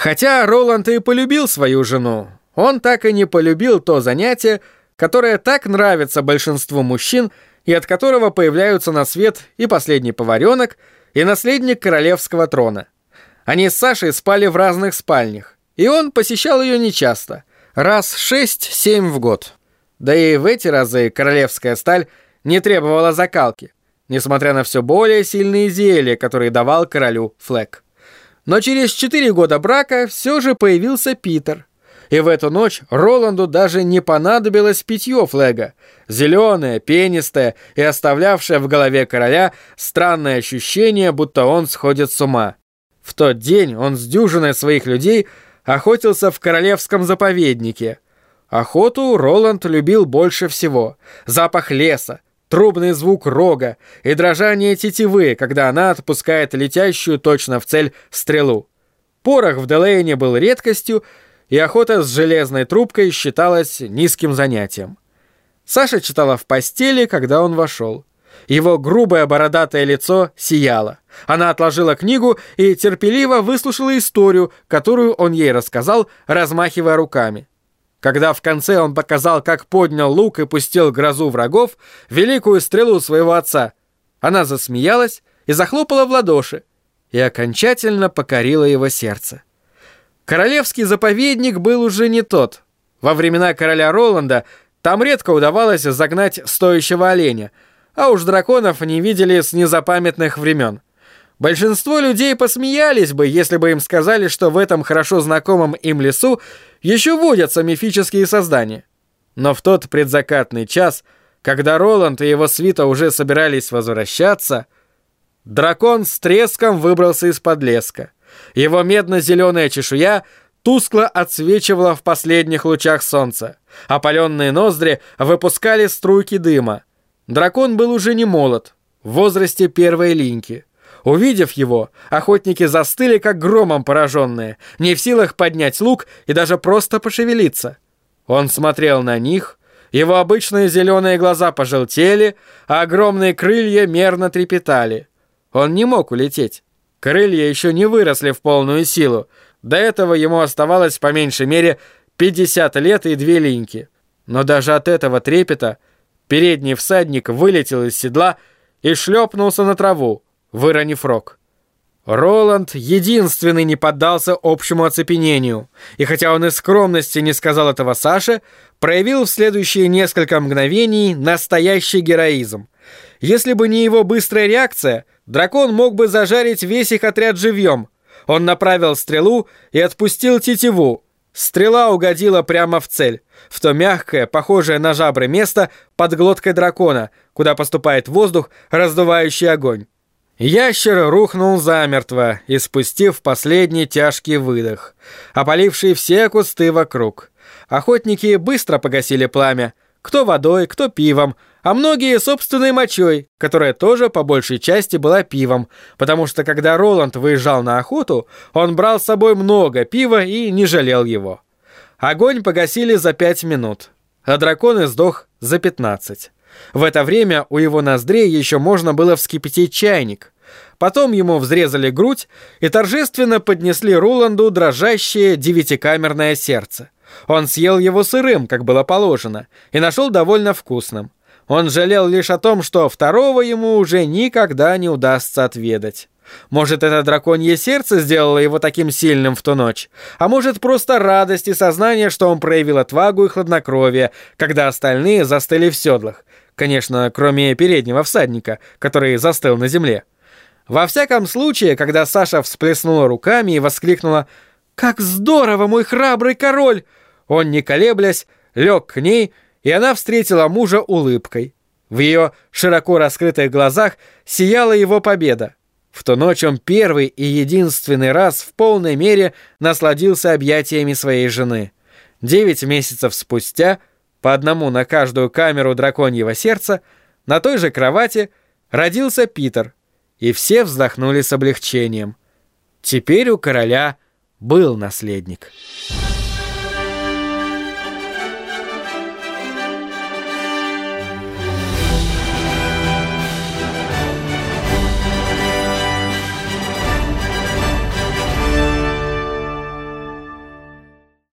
Хотя Роланд и полюбил свою жену, он так и не полюбил то занятие, которое так нравится большинству мужчин и от которого появляются на свет и последний поваренок, и наследник королевского трона. Они с Сашей спали в разных спальнях, и он посещал ее нечасто, раз шесть-семь в год. Да и в эти разы королевская сталь не требовала закалки, несмотря на все более сильные зелья, которые давал королю Флэк. Но через четыре года брака все же появился Питер. И в эту ночь Роланду даже не понадобилось питье Флега. Зеленое, пенистое и оставлявшее в голове короля странное ощущение, будто он сходит с ума. В тот день он с дюжиной своих людей охотился в королевском заповеднике. Охоту Роланд любил больше всего. Запах леса, трубный звук рога и дрожание тетивы, когда она отпускает летящую точно в цель стрелу. Порох в Делейне был редкостью, и охота с железной трубкой считалась низким занятием. Саша читала в постели, когда он вошел. Его грубое бородатое лицо сияло. Она отложила книгу и терпеливо выслушала историю, которую он ей рассказал, размахивая руками. Когда в конце он показал, как поднял лук и пустил грозу врагов, великую стрелу своего отца, она засмеялась и захлопала в ладоши и окончательно покорила его сердце. Королевский заповедник был уже не тот. Во времена короля Роланда там редко удавалось загнать стоящего оленя, а уж драконов не видели с незапамятных времен. Большинство людей посмеялись бы, если бы им сказали, что в этом хорошо знакомом им лесу еще водятся мифические создания. Но в тот предзакатный час, когда Роланд и его свита уже собирались возвращаться, дракон с треском выбрался из-под леска. Его медно-зеленая чешуя тускло отсвечивала в последних лучах солнца. Опаленные ноздри выпускали струйки дыма. Дракон был уже не молод, в возрасте первой линьки. Увидев его, охотники застыли, как громом пораженные, не в силах поднять лук и даже просто пошевелиться. Он смотрел на них, его обычные зеленые глаза пожелтели, а огромные крылья мерно трепетали. Он не мог улететь. Крылья еще не выросли в полную силу. До этого ему оставалось по меньшей мере 50 лет и две линьки. Но даже от этого трепета передний всадник вылетел из седла и шлепнулся на траву, выронив рог. Роланд единственный не поддался общему оцепенению, и хотя он из скромности не сказал этого Саше, проявил в следующие несколько мгновений настоящий героизм. Если бы не его быстрая реакция, дракон мог бы зажарить весь их отряд живьем. Он направил стрелу и отпустил тетиву. Стрела угодила прямо в цель, в то мягкое, похожее на жабры место под глоткой дракона, куда поступает воздух, раздувающий огонь. Ящер рухнул замертво, испустив последний тяжкий выдох, опаливший все кусты вокруг. Охотники быстро погасили пламя, кто водой, кто пивом, а многие собственной мочой, которая тоже по большей части была пивом, потому что когда Роланд выезжал на охоту, он брал с собой много пива и не жалел его. Огонь погасили за пять минут, а дракон издох за пятнадцать. В это время у его ноздрей еще можно было вскипятить чайник. Потом ему взрезали грудь и торжественно поднесли Роланду дрожащее девятикамерное сердце. Он съел его сырым, как было положено, и нашел довольно вкусным. Он жалел лишь о том, что второго ему уже никогда не удастся отведать. Может, это драконье сердце сделало его таким сильным в ту ночь, а может, просто радость и сознание, что он проявил отвагу и хладнокровие, когда остальные застыли в седлах. Конечно, кроме переднего всадника, который застыл на земле. Во всяком случае, когда Саша всплеснула руками и воскликнула «Как здорово, мой храбрый король!» Он, не колеблясь, лег к ней, и она встретила мужа улыбкой. В ее широко раскрытых глазах сияла его победа. В ту ночь он первый и единственный раз в полной мере насладился объятиями своей жены. Девять месяцев спустя – по одному на каждую камеру драконьего сердца, на той же кровати родился Питер, и все вздохнули с облегчением. Теперь у короля был наследник.